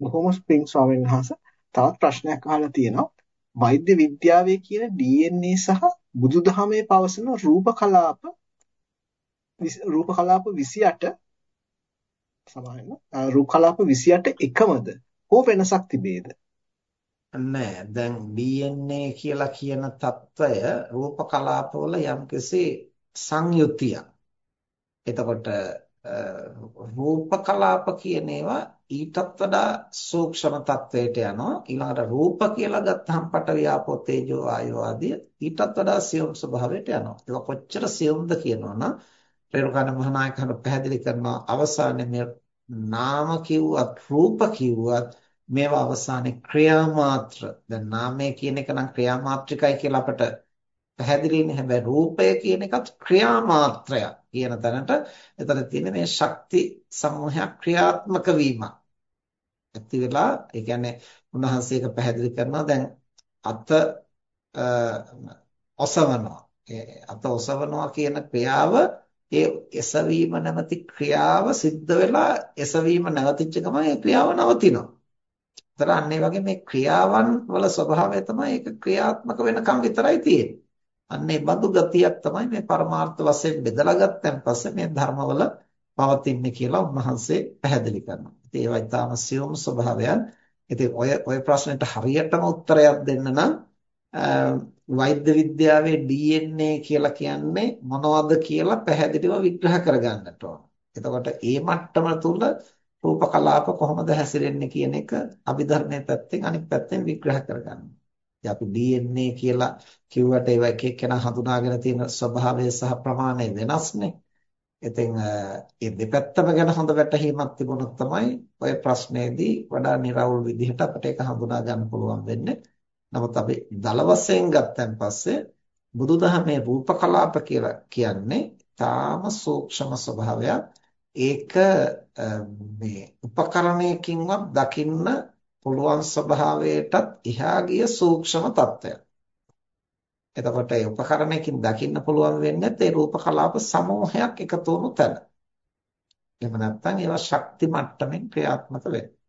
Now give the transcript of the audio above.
බොහොම ස්ප්‍රින්ග් ස්වාමීන් වහන්සේ තවත් ප්‍රශ්නයක් අහලා තියෙනවා. වෛද්‍ය විද්‍යාවේ කියන DNA සහ බුදුදහමේ පවසන රූප කලාප රූප කලාප 28 සමාවෙන්න රූප කලාප 28 එකමද? හෝ වෙනසක් තිබේද? නෑ දැන් DNA කියලා කියන తত্ত্বය රූප කලාපවල යම්කිසි සංයුතියක්. එතකොට රූප කලාප කියන ඒවා ඊටත් වඩා සූක්ෂම තත්වයට යනවා. ඊළඟට රූප කියලා ගත්තහම පඨවි ආපෝ තේජෝ ආයෝ ආදී ඊටත් වඩා සියුම් ස්වභාවයට යනවා. ඒක කොච්චර සියුම්ද කියනවනම් රේරුකාණ මහානායකහන පැහැදිලි කරනවා අවසානයේ මේ නාම කිව්වත් රූප කිව්වත් මේවා අවසානයේ ක්‍රියාමාත්‍ර. දැන් නාමය කියන එක නම් ක්‍රියාමාත්‍රිකයි කියලා අපට පැහැදිලිනේ හැබැයි රූපය කියන එකත් ක්‍රියාමාත්‍රයක් කියන තැනට එතන තියෙන මේ ශක්ති සමූහයක් ක්‍රියාත්මක වීමක් ඇති වෙලා ඒ කියන්නේ උන්වහන්සේ ඒක පැහැදිලි කරනවා දැන් අත ඔසවනවා අත ඔසවනවා කියන ක්‍රියාව ඒ එසවීම නැමැති ක්‍රියාව සිද්ධ වෙලා එසවීම නැවතිච්ච ගමන් ඒ ක්‍රියාව නවතිනවා. ඒතර අන්න ඒ වගේ මේ ක්‍රියාවන් වල ස්වභාවය තමයි ඒක ක්‍රියාත්මක වෙනකම් විතරයි තියෙන්නේ. අන්න ඒ බඳු ගතියක් තමයි මේ පරමාර්ථ වශයෙන් බෙදලා ගත්තන් පස්සේ මේ ධර්මවල පවතින්නේ කියලා උන්වහන්සේ පැහැදිලි කරනවා. ඉතින් ඒවා ඊටාම සියුම් ස්වභාවයන්. ඉතින් ඔය ඔය ප්‍රශ්නෙට හරියටම උත්තරයක් දෙන්න නම් වෛද්‍ය විද්‍යාවේ DNA කියලා කියන්නේ මොනවද කියලා පැහැදිලිව විග්‍රහ කරගන්නට ඕන. එතකොට ඒ මට්ටම තුල රූප කලාප කොහොමද හැසිරෙන්නේ කියන එක අභිධර්මයේ පැත්තෙන් අනිත් පැත්තෙන් විග්‍රහ කරගන්නවා. අපි DNA කියලා කිව්වට ඒවා එක එක්කෙනා හඳුනාගෙන තියෙන ස්වභාවය සහ ප්‍රමාණය වෙනස්නේ. ඉතින් මේ දෙපැත්තම ගැන හොඳ වැටහීමක් තිබුණොත් තමයි ඔය ප්‍රශ්නේදී වඩා නිර්වෘල් විදිහට අපිට ඒක හඳුනා ගන්න පුළුවන් වෙන්නේ. නමුත් අපි දල වශයෙන් ගත්තන් පස්සේ බුදුදහමේ රූප කලාප කියලා කියන්නේ තාම සූක්ෂම ස්වභාවයක්. ඒක මේ උපකරණයකින්වත් දකින්න පුළුවන් ස්වභාවයටත් එහා ගිය සූක්ෂම తত্ত্বයක්. එතකොට ඒ උපකරණයකින් දකින්න පුළුවන් වෙන්නේ ඒ රූප කලාප සමූහයක් එකතු වුණු තැන. එහෙම නැත්නම් ඒවා ශක්ති මට්ටමින් ක්‍රියාත්මක වෙනවා.